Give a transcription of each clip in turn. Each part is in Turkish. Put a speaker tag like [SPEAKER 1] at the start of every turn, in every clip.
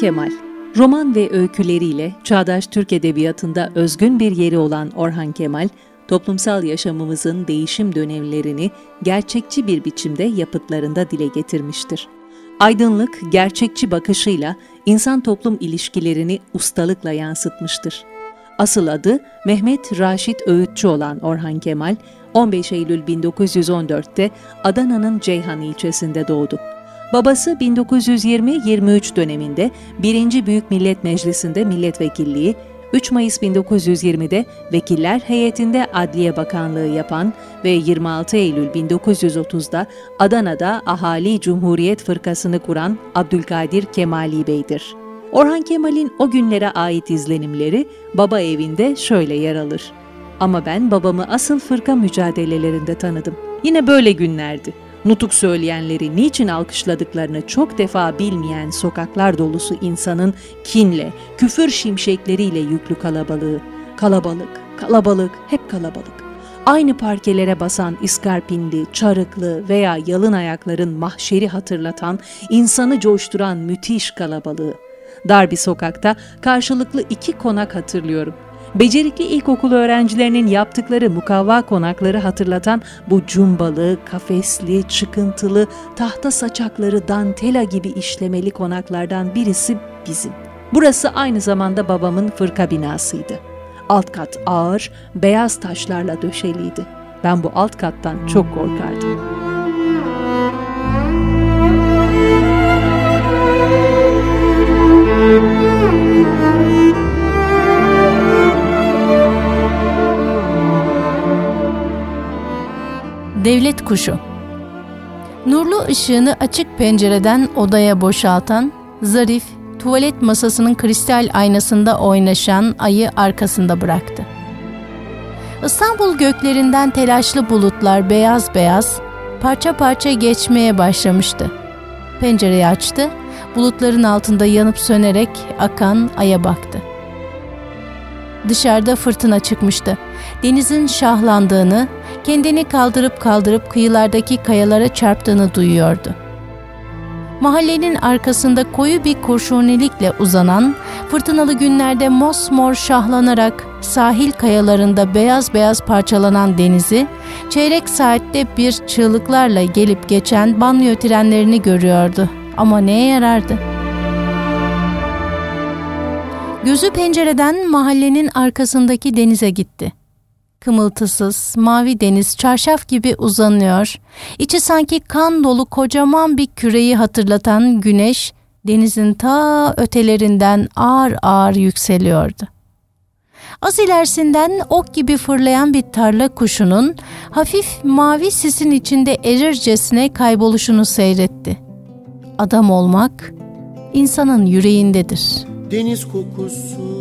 [SPEAKER 1] Kemal Roman ve öyküleriyle çağdaş Türk edebiyatında özgün bir yeri olan Orhan Kemal, toplumsal yaşamımızın değişim dönemlerini gerçekçi bir biçimde yapıtlarında dile getirmiştir. Aydınlık, gerçekçi bakışıyla insan-toplum ilişkilerini ustalıkla yansıtmıştır. Asıl adı Mehmet Raşit Öğütçü olan Orhan Kemal, 15 Eylül 1914'te Adana'nın Ceyhan ilçesinde doğdu. Babası 1920-23 döneminde 1. Büyük Millet Meclisi'nde milletvekilliği, 3 Mayıs 1920'de Vekiller Heyetinde Adliye Bakanlığı yapan ve 26 Eylül 1930'da Adana'da Ahali Cumhuriyet Fırkası'nı kuran Abdülkadir Kemali Bey'dir. Orhan Kemal'in o günlere ait izlenimleri baba evinde şöyle yer alır. Ama ben babamı asıl fırka mücadelelerinde tanıdım. Yine böyle günlerdi nutuk söyleyenleri niçin alkışladıklarını çok defa bilmeyen sokaklar dolusu insanın kinle, küfür şimşekleriyle yüklü kalabalığı, kalabalık, kalabalık, hep kalabalık. Aynı parkelere basan iskarpinli, çarıklı veya yalın ayakların mahşeri hatırlatan, insanı coşturan müthiş kalabalığı. Dar bir sokakta karşılıklı iki konak hatırlıyorum.'' Becerikli ilkokul öğrencilerinin yaptıkları mukavva konakları hatırlatan bu cumbalı, kafesli, çıkıntılı, tahta saçakları dantela gibi işlemeli konaklardan birisi bizim. Burası aynı zamanda babamın fırka binasıydı. Alt kat ağır, beyaz taşlarla döşeliydi. Ben bu alt kattan çok korkardım.
[SPEAKER 2] Devlet kuşu Nurlu ışığını açık pencereden odaya boşaltan, zarif, tuvalet masasının kristal aynasında oynaşan ayı arkasında bıraktı. İstanbul göklerinden telaşlı bulutlar beyaz beyaz, parça parça geçmeye başlamıştı. Pencereyi açtı, bulutların altında yanıp sönerek akan aya baktı. Dışarıda fırtına çıkmıştı. Denizin şahlandığını, kendini kaldırıp kaldırıp kıyılardaki kayalara çarptığını duyuyordu. Mahallenin arkasında koyu bir kurşunilikle uzanan, fırtınalı günlerde mosmor şahlanarak sahil kayalarında beyaz beyaz parçalanan denizi, çeyrek saatte bir çığlıklarla gelip geçen banyo trenlerini görüyordu. Ama neye yarardı? Gözü pencereden mahallenin arkasındaki denize gitti kımıltısız, mavi deniz çarşaf gibi uzanıyor. İçi sanki kan dolu kocaman bir küreyi hatırlatan güneş, denizin ta ötelerinden ağır ağır yükseliyordu. Az ilerisinden ok gibi fırlayan bir tarla kuşunun hafif mavi sisin içinde erircesine kayboluşunu seyretti. Adam olmak insanın yüreğindedir.
[SPEAKER 3] Deniz kokusu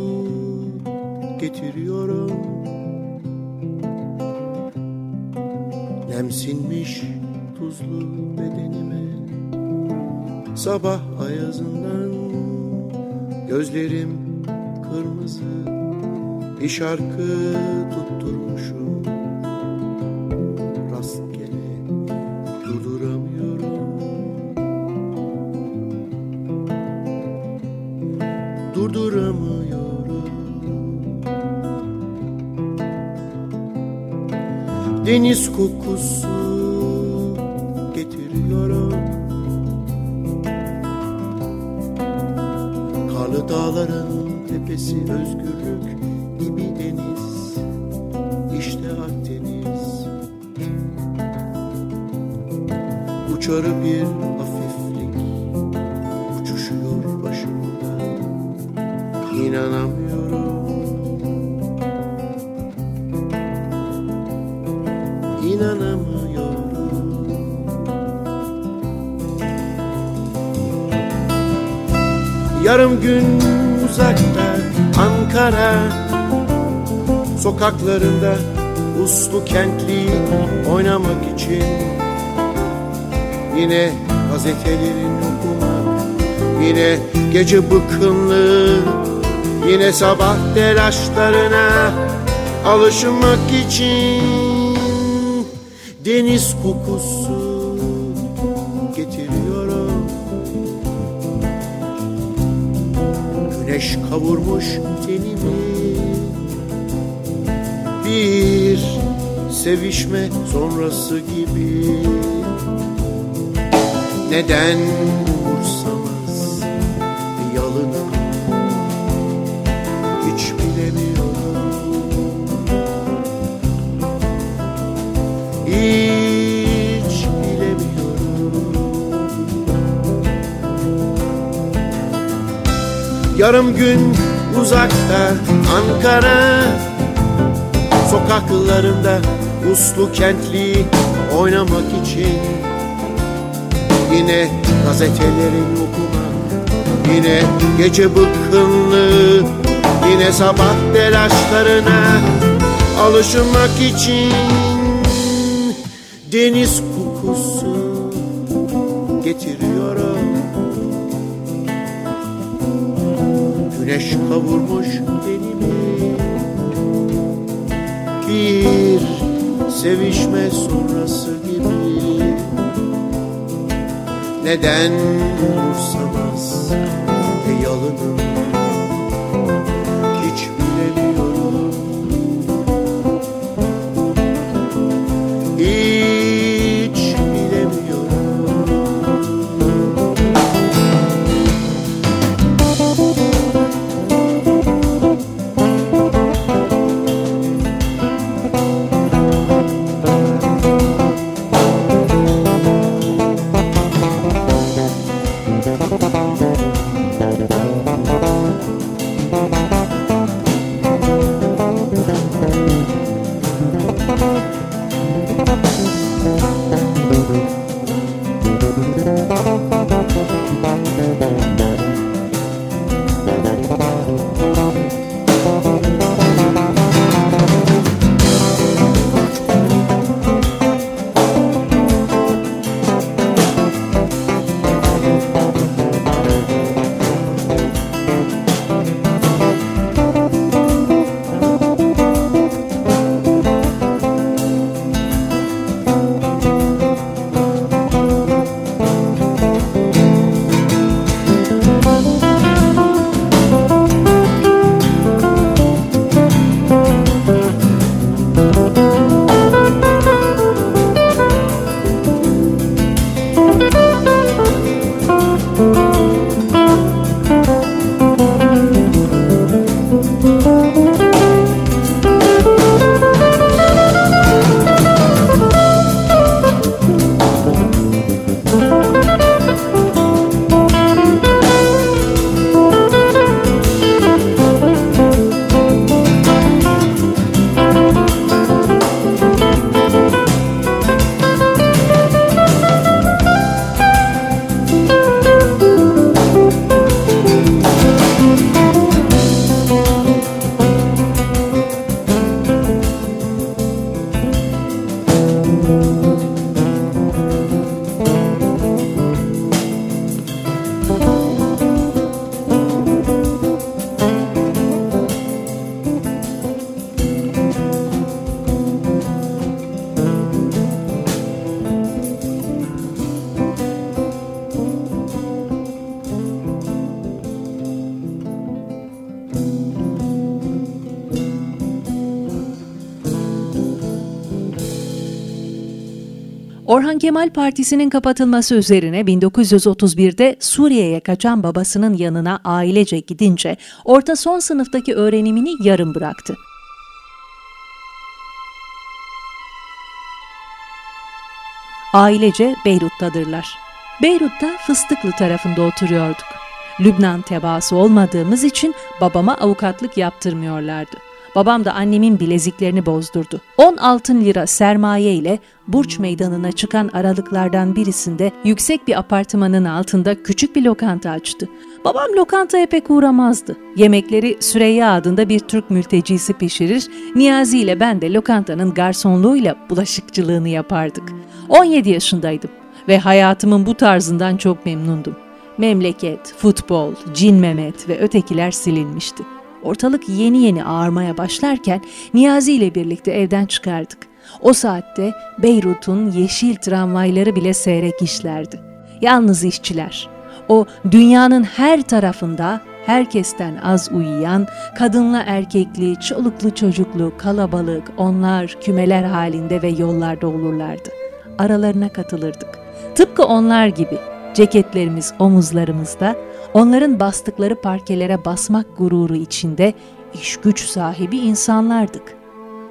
[SPEAKER 3] getiriyorum Nemsinmiş tuzlu bedenime. Sabah ayazından Gözlerim kırmızı. Bir şarkı tutturmuşum Deniz kokusu getiriyorum. Karlı dağların tepesi özgürlük gibi deniz. İşte Akdeniz. Uçarı bir hafiflik Uçuşuyor başımda. İnanamıyorum Yarım gün uzakta Ankara Sokaklarında uslu kentli oynamak için. Yine gazetelerin okumak Yine gece bıkkınlığı Yine sabah telaşlarına alışmak için. Deniz kokusu Güneş kavurmuş tenimi. Bir sevişme sonrası gibi. Neden Yarım gün uzakta Ankara. Sokaklarında uslu kentli oynamak için. Yine gazeteleri okumak Yine gece bıkkınlığı Yine sabah telaşlarına Alışmak için Deniz kokusu getiriyorum Güneş kavurmuş tenimi Bir sevişme sonrası gibi. Neden umursamaz yalınım
[SPEAKER 1] Kemal Partisi'nin kapatılması üzerine 1931'de Suriye'ye kaçan babasının yanına ailece gidince orta son sınıftaki öğrenimini yarım bıraktı. Ailece Beyrut'tadırlar. Beyrut'ta Fıstıklı tarafında oturuyorduk. Lübnan tebaası olmadığımız için babama avukatlık yaptırmıyorlardı. Babam da annemin bileziklerini bozdurdu. 10 altın lira sermaye ile Burç Meydanı'na çıkan aralıklardan birisinde yüksek bir apartmanın altında küçük bir lokanta açtı. Babam lokantaya pek uğramazdı. Yemekleri Süreyya adında bir Türk mültecisi pişirir, Niyazi ile ben de lokantanın garsonluğuyla bulaşıkçılığını yapardık. 17 yaşındaydım ve hayatımın bu tarzından çok memnundum. Memleket, futbol, Cin Mehmet ve ötekiler silinmişti. Ortalık yeni yeni ağarmaya başlarken Niyazi ile birlikte evden çıkardık. O saatte Beyrut'un yeşil tramvayları bile seyrek işlerdi. Yalnız işçiler. O dünyanın her tarafında herkesten az uyuyan, kadınla erkekli, çoluklu çocuklu, kalabalık, onlar kümeler halinde ve yollarda olurlardı. Aralarına katılırdık. Tıpkı onlar gibi ceketlerimiz omuzlarımızda, onların bastıkları parkelere basmak gururu içinde iş güç sahibi insanlardık.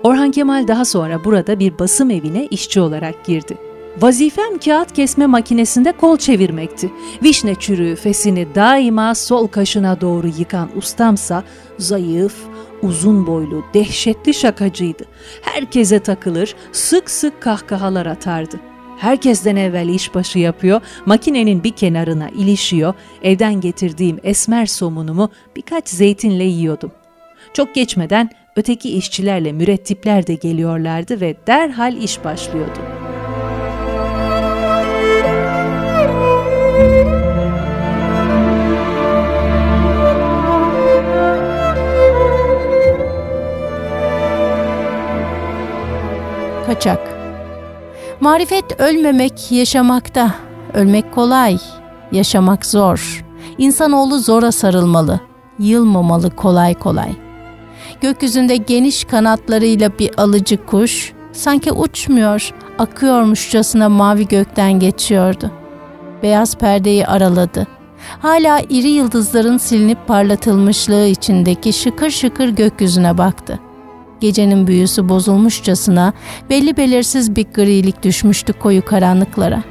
[SPEAKER 1] Orhan Kemal daha sonra burada bir basım evine işçi olarak girdi. Vazifem kağıt kesme makinesinde kol çevirmekti. Vişne çürüğü fesini daima sol kaşına doğru yıkan ustamsa zayıf, uzun boylu, dehşetli şakacıydı. Herkese takılır, sık sık kahkahalar atardı. Herkesten evvel işbaşı yapıyor, makinenin bir kenarına ilişiyor, evden getirdiğim esmer somunumu birkaç zeytinle yiyordum. Çok geçmeden öteki işçilerle mürettipler de geliyorlardı ve derhal iş başlıyordu.
[SPEAKER 2] Kaçak Marifet ölmemek yaşamakta. Ölmek kolay, yaşamak zor. İnsanoğlu zora sarılmalı, yılmamalı kolay kolay. Gökyüzünde geniş kanatlarıyla bir alıcı kuş, sanki uçmuyor, akıyormuşçasına mavi gökten geçiyordu. Beyaz perdeyi araladı. Hala iri yıldızların silinip parlatılmışlığı içindeki şıkır şıkır gökyüzüne baktı. Gecenin büyüsü bozulmuşçasına belli belirsiz bir grilik düşmüştü koyu karanlıklara.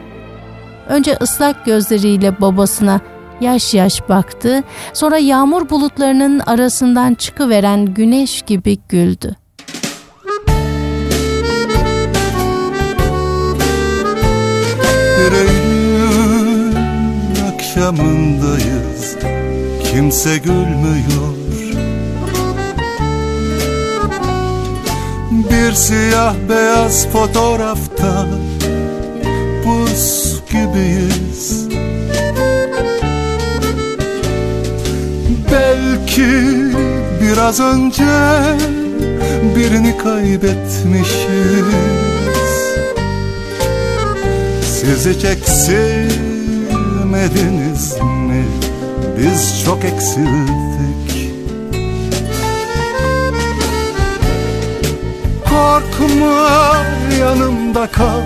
[SPEAKER 2] Önce ıslak gözleriyle babasına yaş yaş baktı, sonra yağmur bulutlarının arasından çıkıveren güneş gibi güldü.
[SPEAKER 4] Bir akşamındayız Kimse gülmüyor Bir siyah beyaz fotoğrafta Buz gibiyiz. Belki biraz önce birini kaybetmişiz. Siz hiç eksilmediniz mi? Biz çok eksildik Korkma yanımda kal.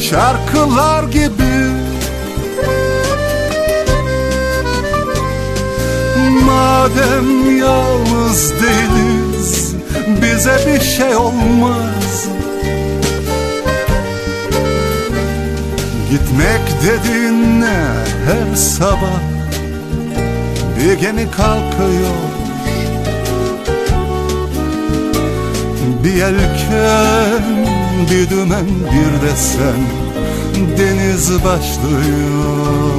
[SPEAKER 4] Şarkılar gibi. Madem yalnız değiliz Bize bir şey olmaz. Gitmek dediğin ne her sabah Bir gemi kalkıyor Bir yelken, bir dümen, bir de sen Deniz başlıyor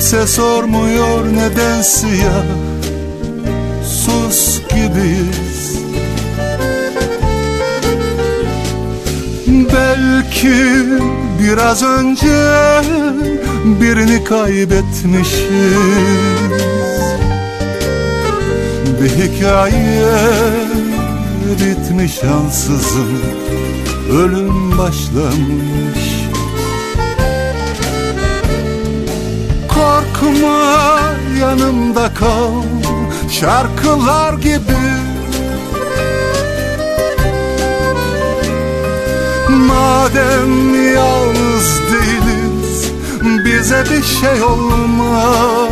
[SPEAKER 4] Kimse sormuyor neden siyah sus gibiyiz. Belki biraz önce birini kaybetmişiz. Bir hikaye bitmiş ansızın. Ölüm başlamış Korkma yanımda kal Şarkılar gibi. Madem yalnız değiliz Bize bir şey olmaz.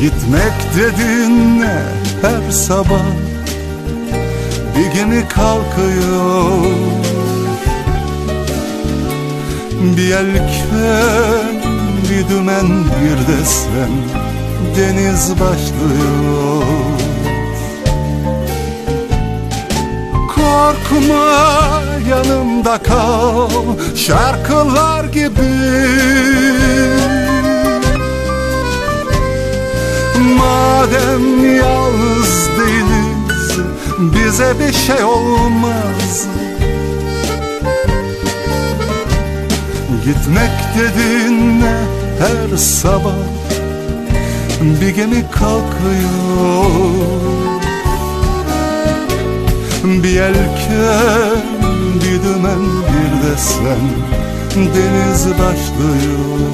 [SPEAKER 4] Gitmek dedin ne her sabah? Bir gemi kalkıyor Bir yelken, bir dümen, bir de sen. Deniz başlıyor. Korkma yanımda kal. Şarkılar gibi. Madem yalnız değiliz Bize bir şey olmaz Gitmek dedin ne her sabah? Bir gemi kalkıyor. Bir yelken, bir dümen, bir de sen Deniz başlıyor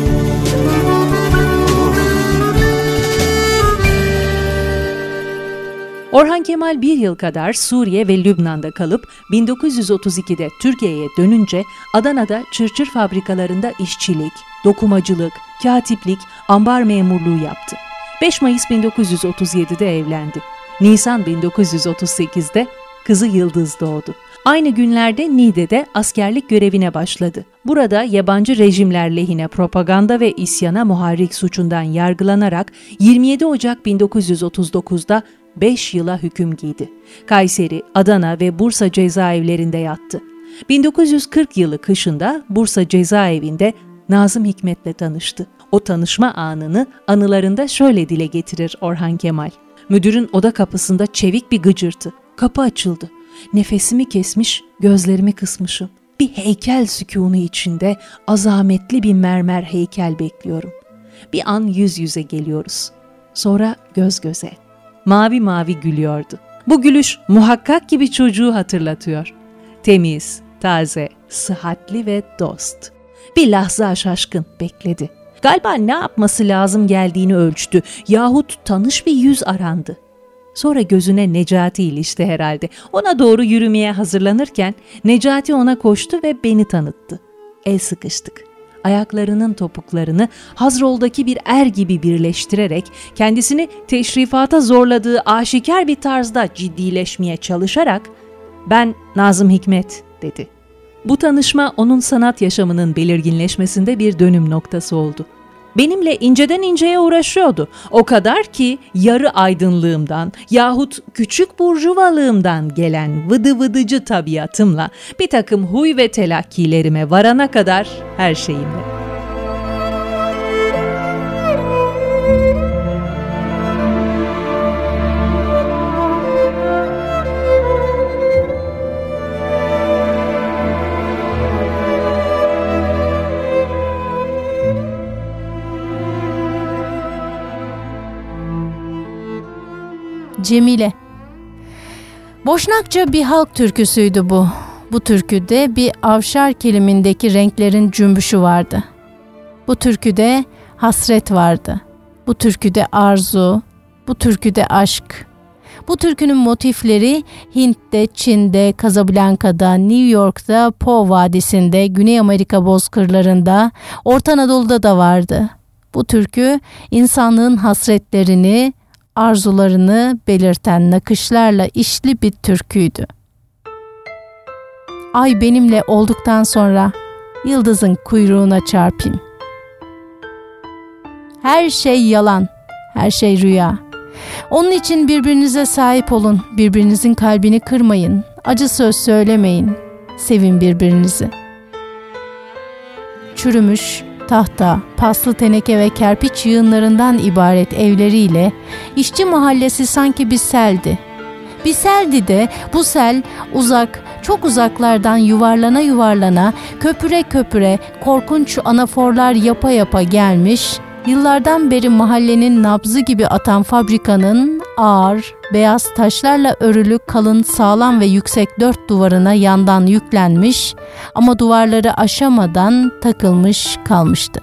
[SPEAKER 1] Orhan Kemal bir yıl kadar Suriye ve Lübnan'da kalıp 1932'de Türkiye'ye dönünce Adana'da çırçır fabrikalarında işçilik, dokumacılık, katiplik, ambar memurluğu yaptı. 5 Mayıs 1937'de evlendi. Nisan 1938'de kızı Yıldız doğdu. Aynı günlerde Niğde'de askerlik görevine başladı. Burada yabancı rejimler lehine propaganda ve isyana muharrik suçundan yargılanarak 27 Ocak 1939'da 5 yıla hüküm giydi. Kayseri, Adana ve Bursa cezaevlerinde yattı. 1940 yılı kışında Bursa cezaevinde Nazım Hikmet'le tanıştı. O tanışma anını anılarında şöyle dile getirir Orhan Kemal. Müdürün oda kapısında çevik bir gıcırtı. Kapı açıldı. Nefesimi kesmiş, gözlerimi kısmışım. Bir heykel sükûnu içinde azametli bir mermer heykel bekliyorum. Bir an yüz yüze geliyoruz. Sonra göz göze. Mavi mavi gülüyordu. Bu gülüş muhakkak gibi çocuğu hatırlatıyor. Temiz, taze, sıhhatli ve dost. Bir lahza şaşkın bekledi. Galiba ne yapması lazım geldiğini ölçtü yahut tanış bir yüz arandı. Sonra gözüne Necati ilişti herhalde. Ona doğru yürümeye hazırlanırken Necati ona koştu ve beni tanıttı. El sıkıştık. Ayaklarının topuklarını Hazrol'daki bir er gibi birleştirerek kendisini teşrifata zorladığı aşikar bir tarzda ciddileşmeye çalışarak "Ben Nazım Hikmet." dedi. Bu tanışma onun sanat yaşamının belirginleşmesinde bir dönüm noktası oldu. Benimle inceden inceye uğraşıyordu. O kadar ki yarı aydınlığımdan yahut küçük burjuvalığımdan gelen vıdı vıdıcı tabiatımla bir takım huy ve telakkilerime varana kadar her şeyimle.
[SPEAKER 2] Cemile. Boşnakça bir halk türküsüydü bu. Bu türküde bir avşar kelimindeki renklerin cümbüşü vardı. Bu türküde hasret vardı. Bu türküde arzu, bu türküde aşk. Bu türkünün motifleri Hint'te, Çin'de, Casablanca'da, New York'ta, Po Vadisi'nde, Güney Amerika bozkırlarında, Orta Anadolu'da da vardı. Bu türkü insanlığın hasretlerini, arzularını belirten nakışlarla işli bir türküydü. Ay benimle olduktan sonra yıldızın kuyruğuna çarpayım. Her şey yalan, her şey rüya. Onun için birbirinize sahip olun, birbirinizin kalbini kırmayın, acı söz söylemeyin, sevin birbirinizi. Çürümüş, tahta, paslı teneke ve kerpiç yığınlarından ibaret evleriyle işçi mahallesi sanki bir seldi. Bir seldi de bu sel uzak, çok uzaklardan yuvarlana yuvarlana, köpüre köpüre korkunç anaforlar yapa yapa gelmiş, yıllardan beri mahallenin nabzı gibi atan fabrikanın ağır, beyaz taşlarla örülü kalın, sağlam ve yüksek dört duvarına yandan yüklenmiş ama duvarları aşamadan takılmış kalmıştı.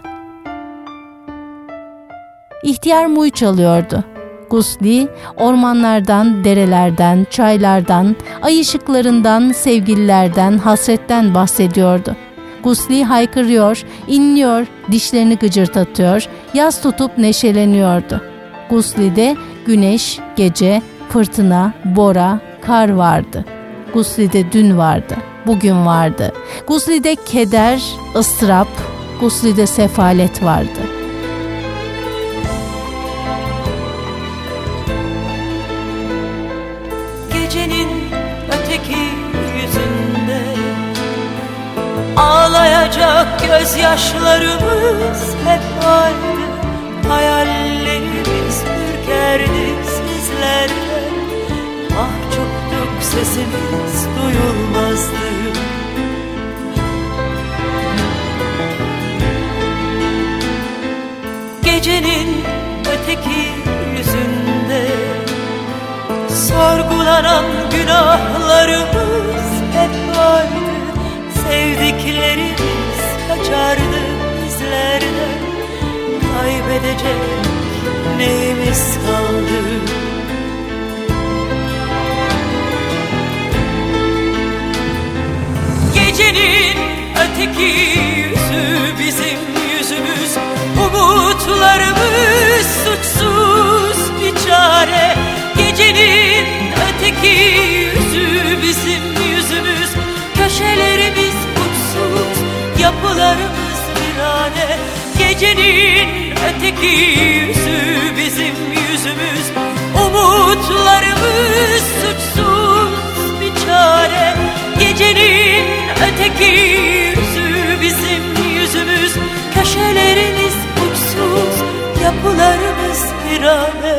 [SPEAKER 2] İhtiyar Muy çalıyordu. Gusli, ormanlardan, derelerden, çaylardan, ay ışıklarından, sevgililerden, hasretten bahsediyordu. Gusli haykırıyor, inliyor, dişlerini gıcırtatıyor, yaz tutup neşeleniyordu. Gusli'de güneş, gece, fırtına, bora, kar vardı. Gusli'de dün vardı, bugün vardı. Gusli'de keder, ıstırap, Gusli'de sefalet vardı.''
[SPEAKER 5] Ağlayacak gözyaşlarımız hep vardı Hayallerimiz sesimiz duyulmazdı. Gecenin öteki yüzünde Sorgulanan günahlarımız hep vardı. Sevdiklerimiz kaçardı bizlerden. Kaybedecek neyimiz kaldı Gecenin öteki yüzü bizim yüzümüz. Umutlarımız suçsuz bir çare. Gecenin öteki yüzü bizim yüzümüz. Köşelerimiz yapılarımız virane Gecenin öteki yüzü bizim yüzümüz. Umutlarımız suçsuz yapılarımız virane gecenin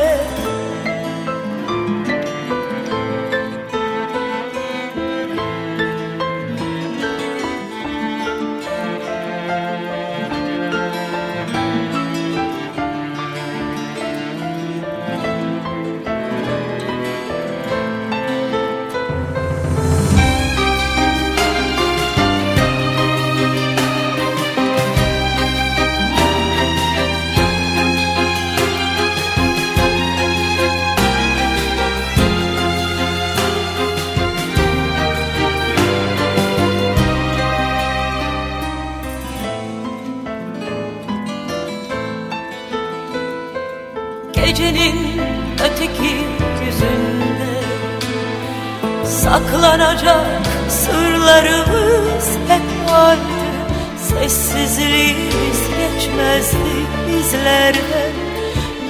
[SPEAKER 5] bizlerden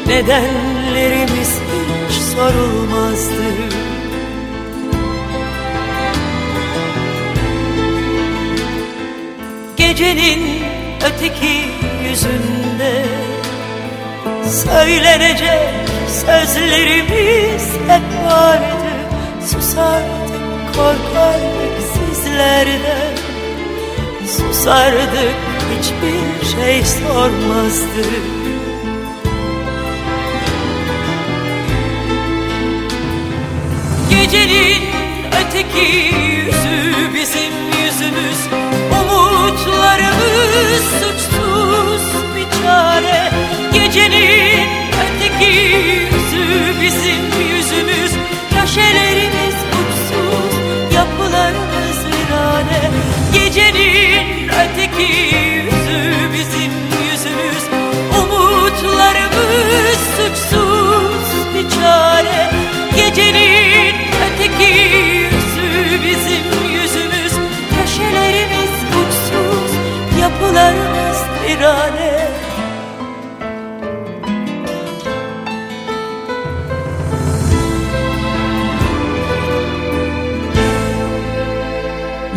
[SPEAKER 5] Nedenlerimiz hiç sorulmazdı. Gecenin öteki yüzünde Söylenecek sözlerimiz hep vardı. Susardık korkardık sizlerden Susardık hiçbir şey sormazdık. Gecenin öteki yüzü bizim yüzümüz. Umutlarımız suçsuz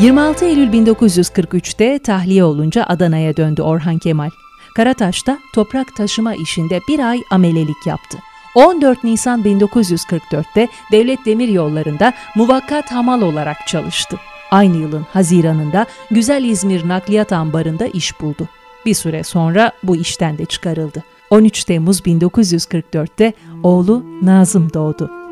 [SPEAKER 1] 26 Eylül 1943'te tahliye olunca Adana'ya döndü Orhan Kemal. Karataş'ta toprak taşıma işinde bir ay amelelik yaptı. 14 Nisan 1944'te Devlet Demir Yolları'nda muvakkat hamal olarak çalıştı. Aynı yılın Haziran'ında Güzel İzmir Nakliyat Ambarı'nda iş buldu. Bir süre sonra bu işten de çıkarıldı. 13 Temmuz 1944'te oğlu Nazım doğdu.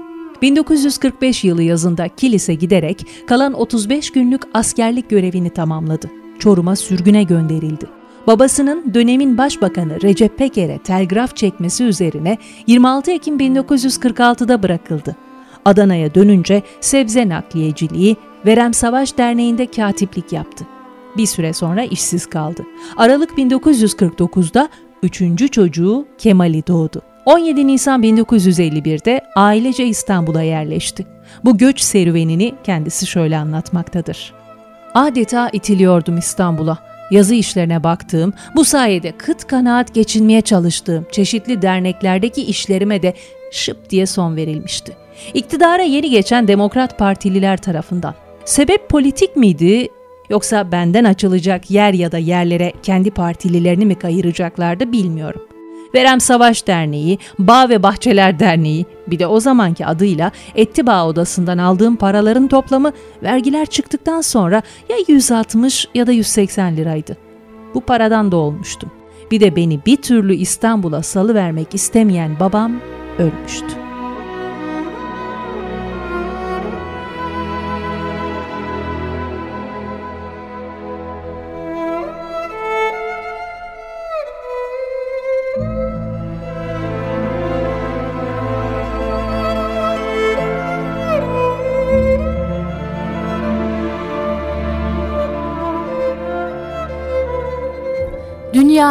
[SPEAKER 1] 1945 yılı yazında Kilis'e giderek kalan 35 günlük askerlik görevini tamamladı. Çorum'a sürgüne gönderildi. Babasının dönemin başbakanı Recep Peker'e telgraf çekmesi üzerine 26 Ekim 1946'da bırakıldı. Adana'ya dönünce sebze nakliyeciliği, Verem Savaş Derneği'nde katiplik yaptı. Bir süre sonra işsiz kaldı. Aralık 1949'da üçüncü çocuğu Kemal'i doğdu. 17 Nisan 1951'de ailece İstanbul'a yerleşti. Bu göç serüvenini kendisi şöyle anlatmaktadır. Adeta itiliyordum İstanbul'a. Yazı işlerine baktığım, bu sayede kıt kanaat geçinmeye çalıştığım çeşitli derneklerdeki işlerime de şıp diye son verilmişti. İktidara yeni geçen Demokrat Partililer tarafından. Sebep politik miydi yoksa benden açılacak yer ya da yerlere kendi partililerini mi kayıracaklardı bilmiyorum. Verem Savaş Derneği, Bağ ve Bahçeler Derneği, bir de o zamanki adıyla Ettibağ Odası'ndan aldığım paraların toplamı vergiler çıktıktan sonra ya 160 ya da 180 liraydı. Bu paradan da olmuştum. Bir de beni bir türlü İstanbul'a salıvermek istemeyen babam ölmüştü.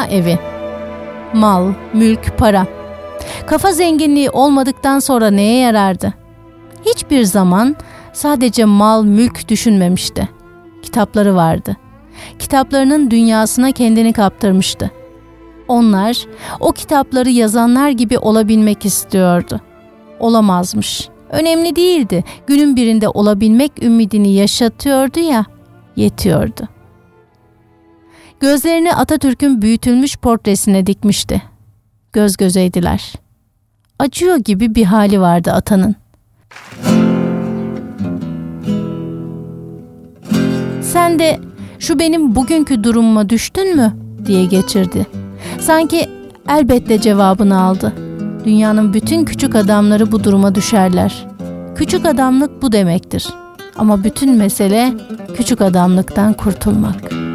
[SPEAKER 2] Evi. Mal, mülk, para. Kafa zenginliği olmadıktan sonra neye yarardı? Hiçbir zaman sadece mal, mülk düşünmemişti. Kitapları vardı. Kitaplarının dünyasına kendini kaptırmıştı. Onlar o kitapları yazanlar gibi olabilmek istiyordu. Olamazmış. Önemli değildi. Günün birinde olabilmek ümidini yaşatıyordu ya, yetiyordu. Gözlerini Atatürk'ün büyütülmüş portresine dikmişti. Göz gözeydiler. Acıyor gibi bir hali vardı atanın. Sen de şu benim bugünkü durumuma düştün mü diye geçirdi. Sanki elbette cevabını aldı. Dünyanın bütün küçük adamları bu duruma düşerler. Küçük adamlık bu demektir. Ama bütün mesele küçük adamlıktan kurtulmak.''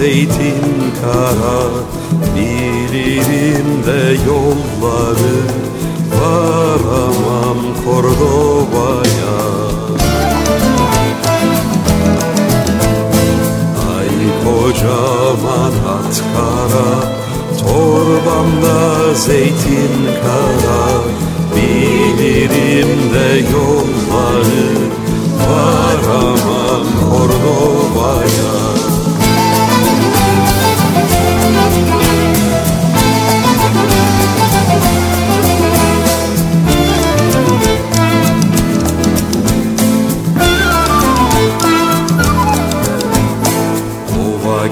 [SPEAKER 6] Zeytin kara. Bilirim de yolları Varamam Kordoba'ya. Ay kocaman at kara Torbamda zeytin kara. Bilirim de yolları Varamam Kordoba'ya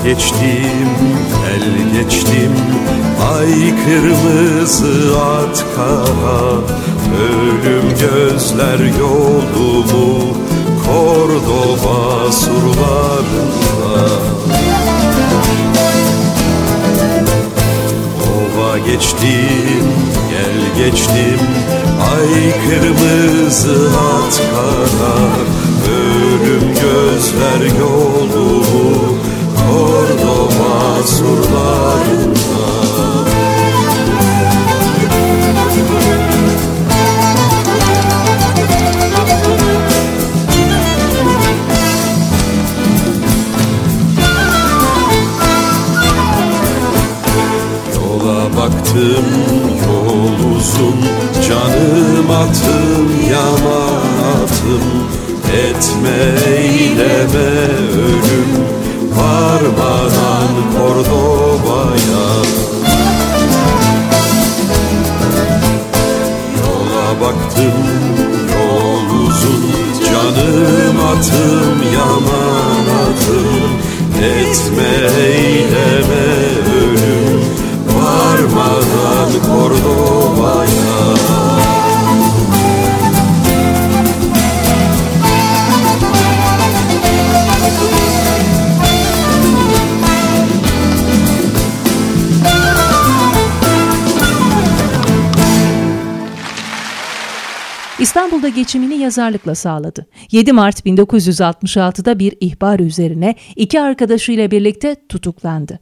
[SPEAKER 6] geçtim, el geçtim Ay kırmızı at kara. Ölüm gözler yolumu Kordoba surlarında Ova geçtim, gel geçtim Ay kırmızı at kara Ölüm gözler yolumu Kordova surlarında Baktım yol uzun Canım atım yaman atım Etme eyleme ölüm varmadan Kordoba'ya. Yola baktım yol uzun canım
[SPEAKER 3] atım yaman atım. Etme eyleme ölüm
[SPEAKER 1] İstanbul'da geçimini yazarlıkla sağladı. 7 Mart 1966'da bir ihbar üzerine iki arkadaşıyla birlikte tutuklandı.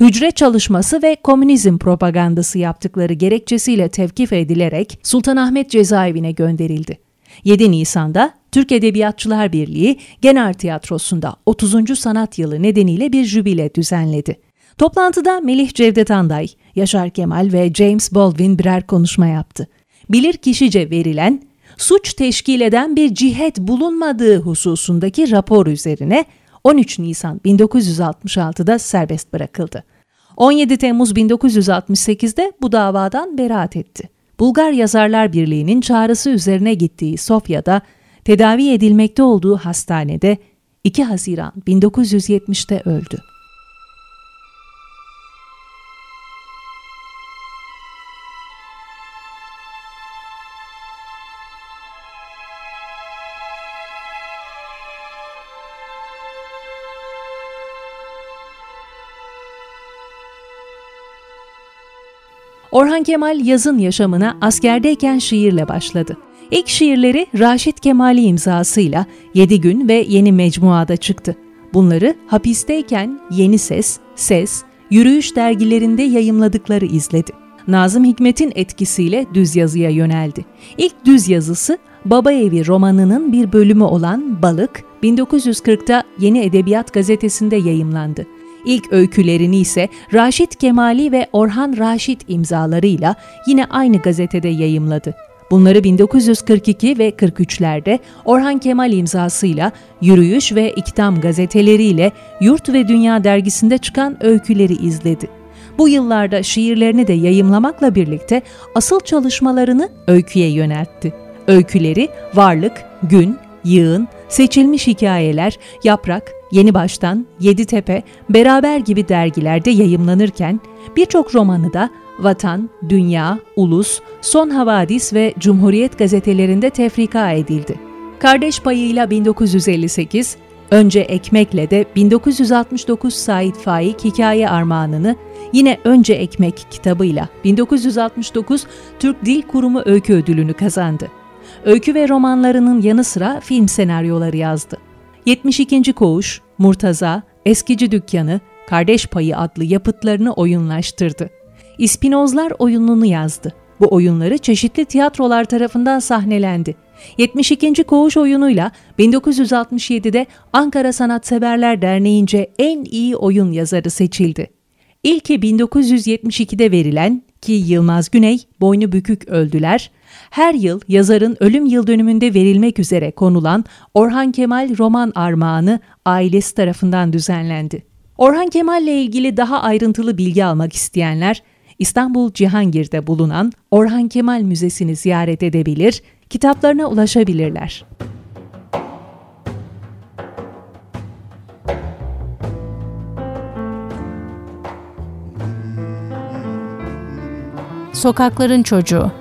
[SPEAKER 1] Hücre çalışması ve komünizm propagandası yaptıkları gerekçesiyle tevkif edilerek Sultanahmet cezaevine gönderildi. 7 Nisan'da Türk Edebiyatçılar Birliği Genel Tiyatrosu'nda 30. sanat yılı nedeniyle bir jübile düzenledi. Toplantıda Melih Cevdet Anday, Yaşar Kemal ve James Baldwin birer konuşma yaptı. Bilir kişice verilen suç teşkil eden bir cihet bulunmadığı hususundaki rapor üzerine 13 Nisan 1966'da serbest bırakıldı. 17 Temmuz 1968'de bu davadan beraat etti. Bulgar Yazarlar Birliği'nin çağrısı üzerine gittiği Sofya'da tedavi edilmekte olduğu hastanede 2 Haziran 1970'te öldü. Orhan Kemal yazın yaşamına askerdeyken şiirle başladı. İlk şiirleri Raşit Kemali imzasıyla Yedi Gün ve Yeni Mecmuada çıktı. Bunları hapisteyken Yeni Ses, Ses, Yürüyüş dergilerinde yayımladıkları izledi. Nazım Hikmet'in etkisiyle düz yazıya yöneldi. İlk düz yazısı Baba Evi romanının bir bölümü olan Balık, 1940'ta Yeni Edebiyat gazetesinde yayımlandı. İlk öykülerini ise Raşit Kemali ve Orhan Raşit imzalarıyla yine aynı gazetede yayımladı. Bunları 1942 ve 43'lerde Orhan Kemal imzasıyla Yürüyüş ve İktam gazeteleriyle Yurt ve Dünya dergisinde çıkan öyküleri izledi. Bu yıllarda şiirlerini de yayımlamakla birlikte asıl çalışmalarını öyküye yöneltti. Öyküleri Varlık, Gün, Yığın, Seçilmiş Hikayeler, Yaprak, Yeni Baştan, Yeditepe, Beraber gibi dergilerde yayımlanırken birçok romanı da Vatan, Dünya, Ulus, Son Havadis ve Cumhuriyet gazetelerinde tefrika edildi. Kardeş payıyla 1958, Önce Ekmek'le de 1969 Said Faik hikaye armağanını, yine Önce Ekmek kitabıyla 1969 Türk Dil Kurumu Öykü Ödülünü kazandı. Öykü ve romanlarının yanı sıra film senaryoları yazdı. 72. Koğuş, Murtaza, Eskici Dükkanı, Kardeş Payı adlı yapıtlarını oyunlaştırdı. İspinozlar oyununu yazdı. Bu oyunları çeşitli tiyatrolar tarafından sahnelendi. 72. Koğuş oyunuyla 1967'de Ankara Sanatseverler Derneği'nce en iyi oyun yazarı seçildi. İlki 1972'de verilen ki Yılmaz Güney, Boynu Bükük Öldüler, her yıl yazarın ölüm yıl dönümünde verilmek üzere konulan Orhan Kemal Roman Armağanı ailesi tarafından düzenlendi. Orhan Kemal ile ilgili daha ayrıntılı bilgi almak isteyenler İstanbul Cihangir'de bulunan Orhan Kemal Müzesi'ni ziyaret edebilir, kitaplarına ulaşabilirler.
[SPEAKER 2] Sokakların Çocuğu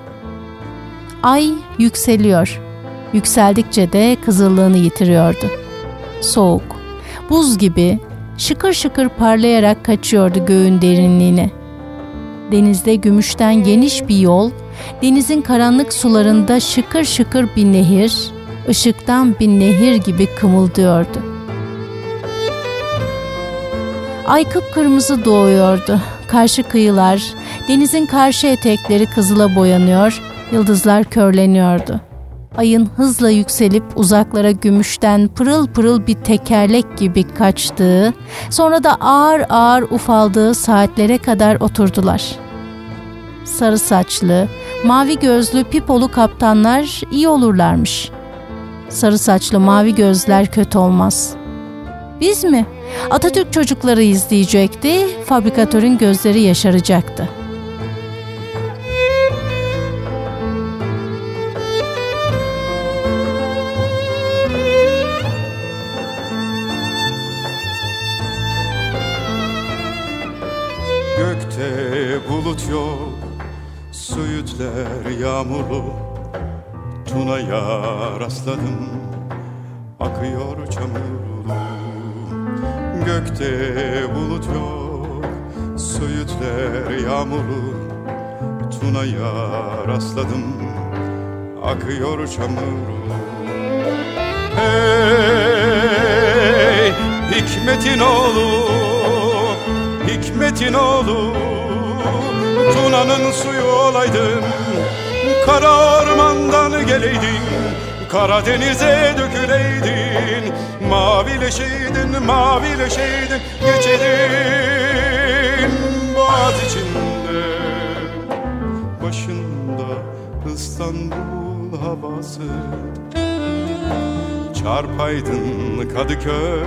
[SPEAKER 2] Ay yükseliyor. Yükseldikçe de kızıllığını yitiriyordu. Soğuk, buz gibi şıkır şıkır parlayarak kaçıyordu göğün derinliğine. Denizde gümüşten geniş bir yol, denizin karanlık sularında şıkır şıkır bir nehir, ışıktan bir nehir gibi kımıldıyordu. Ay kıpkırmızı doğuyordu. Karşı kıyılar, denizin karşı etekleri kızıla boyanıyor, Yıldızlar körleniyordu. Ayın hızla yükselip uzaklara gümüşten pırıl pırıl bir tekerlek gibi kaçtığı, sonra da ağır ağır ufaldığı saatlere kadar oturdular. Sarı saçlı, mavi gözlü pipolu kaptanlar iyi olurlarmış. Sarı saçlı mavi gözler kötü olmaz. Biz mi? Atatürk çocukları izleyecekti, fabrikatörün gözleri yaşaracaktı.''
[SPEAKER 4] Akıyor çamurlu Hey Hikmetin oğlu Hikmetin oğlu. Tuna'nın suyu olaydın Kara ormandan geleydin. Karadeniz'e döküleydin Mavileşeydin, mavileşeydin Geçedin boğaz içinde Başında İstanbul havası Çarpaydın Kadıköy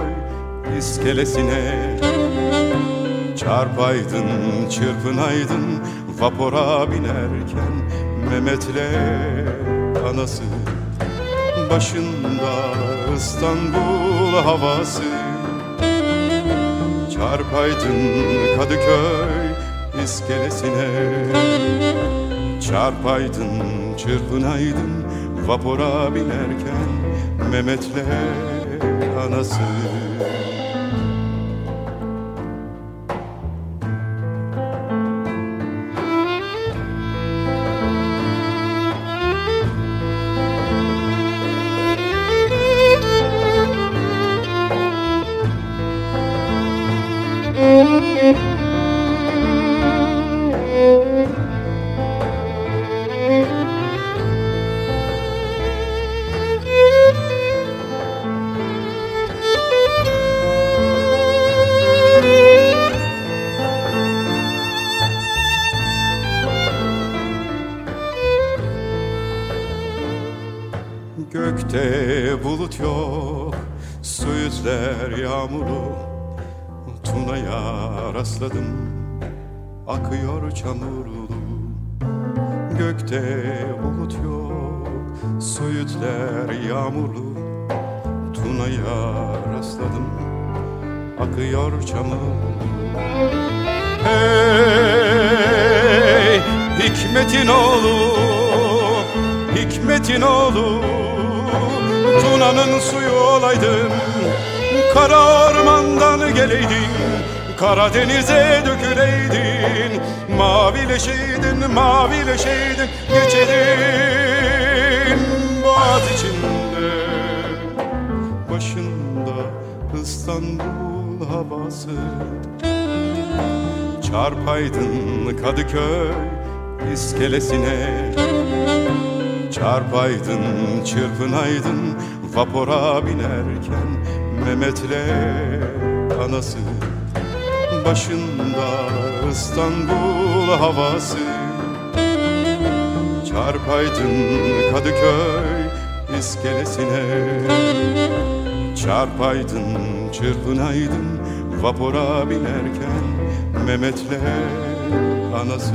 [SPEAKER 4] iskelesine. Çarpaydın, çırpınaydın vapora binerken Mehmet'le anası. Başında İstanbul havası. Çarpaydın Kadıköy iskelesine. Çarpaydın, çırpınaydın vapora binerken Mehmet'le anası Söğütler yağmuru Tuna'ya rastladım Akıyor çamurlu. Gökte bulut yok Söğütler yağmurlu. Tuna'ya rastladım Akıyor çamurlu. Hey Hikmetin oğlu Hikmetin oğlu. Tuna'nın suyu olaydın Kara ormandan geleydin Karadeniz'e döküleydin. Mavileşeydin, mavileşeydin Geçedin boğaz içinde Başında İstanbul havası. Çarpaydın Kadıköy iskelesine. Çarpaydın, çırpınaydın vapora binerken Mehmet'le anası Başında İstanbul havası. Çarpaydın Kadıköy iskelesine Çarpaydın, çırpınaydın vapora binerken Mehmet'le anası